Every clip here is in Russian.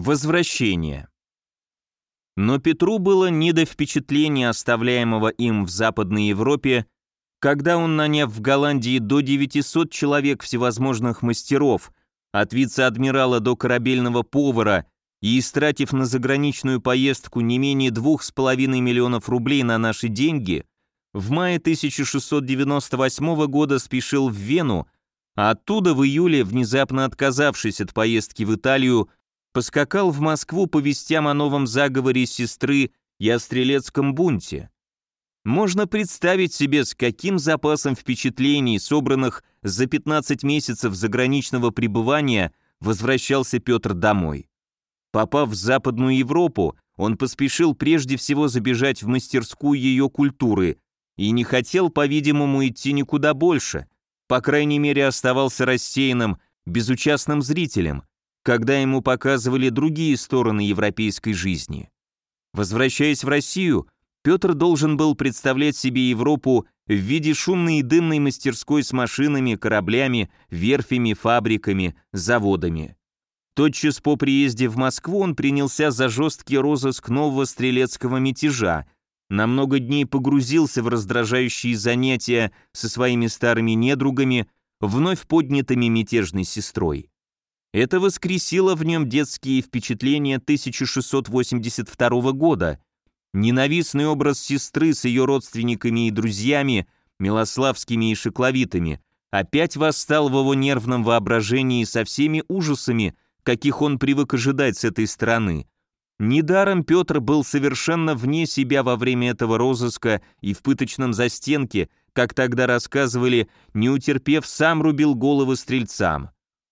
Возвращение. Но Петру было не до впечатления, оставляемого им в Западной Европе, когда он, наняв в Голландии до 900 человек всевозможных мастеров, от вице-адмирала до корабельного повара и истратив на заграничную поездку не менее 2,5 миллионов рублей на наши деньги, в мае 1698 года спешил в Вену, а оттуда в июле, внезапно отказавшись от поездки в Италию, поскакал в Москву по вестям о новом заговоре сестры и о стрелецком бунте. Можно представить себе, с каким запасом впечатлений, собранных за 15 месяцев заграничного пребывания, возвращался Петр домой. Попав в Западную Европу, он поспешил прежде всего забежать в мастерскую ее культуры и не хотел, по-видимому, идти никуда больше, по крайней мере оставался рассеянным, безучастным зрителем, когда ему показывали другие стороны европейской жизни. Возвращаясь в Россию, Петр должен был представлять себе Европу в виде шумной и дымной мастерской с машинами, кораблями, верфями, фабриками, заводами. Тотчас по приезде в Москву он принялся за жесткий розыск нового стрелецкого мятежа, на много дней погрузился в раздражающие занятия со своими старыми недругами, вновь поднятыми мятежной сестрой. Это воскресило в нем детские впечатления 1682 года. Ненавистный образ сестры с ее родственниками и друзьями, милославскими и шекловитыми, опять восстал в его нервном воображении со всеми ужасами, каких он привык ожидать с этой стороны. Недаром Петр был совершенно вне себя во время этого розыска и в пыточном застенке, как тогда рассказывали, не утерпев, сам рубил головы стрельцам.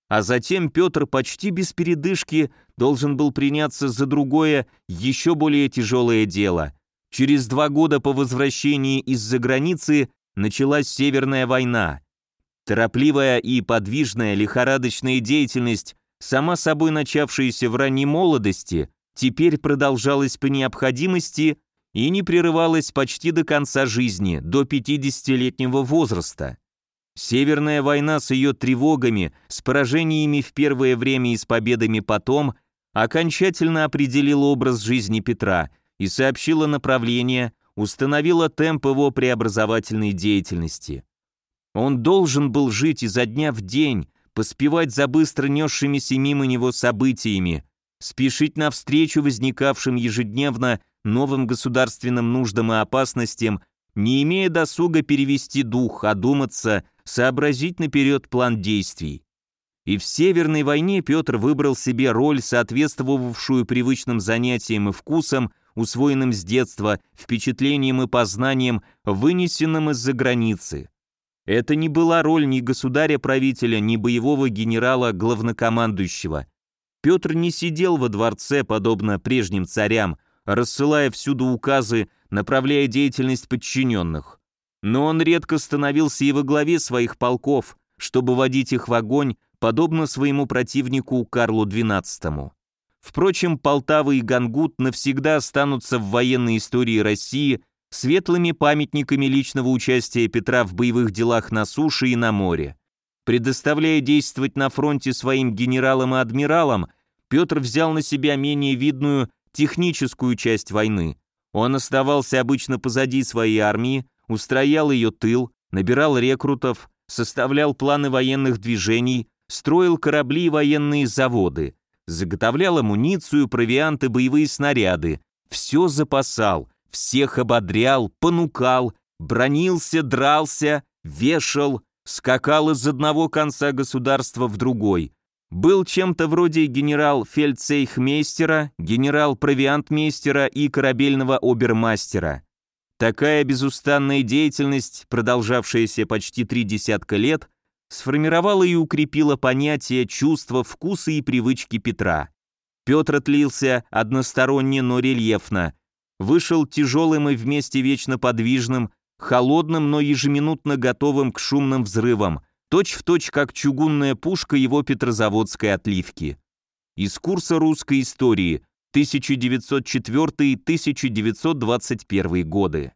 А затем Петр почти без передышки должен был приняться за другое, еще более тяжелое дело. Через два года по возвращении из-за границы началась Северная война. Торопливая и подвижная лихорадочная деятельность, сама собой начавшаяся в ранней молодости, теперь продолжалась по необходимости и не прерывалась почти до конца жизни, до 50-летнего возраста. Северная война с ее тревогами, с поражениями в первое время и с победами потом, окончательно определила образ жизни Петра и сообщила направление, установила темп его преобразовательной деятельности. Он должен был жить изо дня в день, поспевать за быстро несшимися мимо него событиями, спешить навстречу возникавшим ежедневно новым государственным нуждам и опасностям, не имея досуга перевести дух, одуматься, сообразить наперед план действий. И в Северной войне Петр выбрал себе роль, соответствовавшую привычным занятиям и вкусам, усвоенным с детства, впечатлениям и познаниям, вынесенным из-за границы. Это не была роль ни государя-правителя, ни боевого генерала-главнокомандующего. Петр не сидел во дворце, подобно прежним царям, рассылая всюду указы, направляя деятельность подчиненных. Но он редко становился и во главе своих полков, чтобы водить их в огонь, подобно своему противнику Карлу XII. Впрочем, Полтава и Гангут навсегда останутся в военной истории России светлыми памятниками личного участия Петра в боевых делах на суше и на море. Предоставляя действовать на фронте своим генералам и адмиралам, Петр взял на себя менее видную техническую часть войны. Он оставался обычно позади своей армии, устроял ее тыл, набирал рекрутов, составлял планы военных движений, строил корабли и военные заводы, заготовлял амуницию, провианты, боевые снаряды, все запасал, всех ободрял, понукал, бронился, дрался, вешал, скакал из одного конца государства в другой, был чем-то вроде генерал-фельдцейхмейстера, генерал-провиантмейстера и корабельного обермастера. Такая безустанная деятельность, продолжавшаяся почти три десятка лет, сформировала и укрепила понятие, чувства, вкуса и привычки Петра. Петр отлился односторонне, но рельефно, вышел тяжелым и вместе вечно подвижным, холодным, но ежеминутно готовым к шумным взрывам, точь-в-точь точь как чугунная пушка его петрозаводской отливки. Из курса русской истории 1904-1921 годы.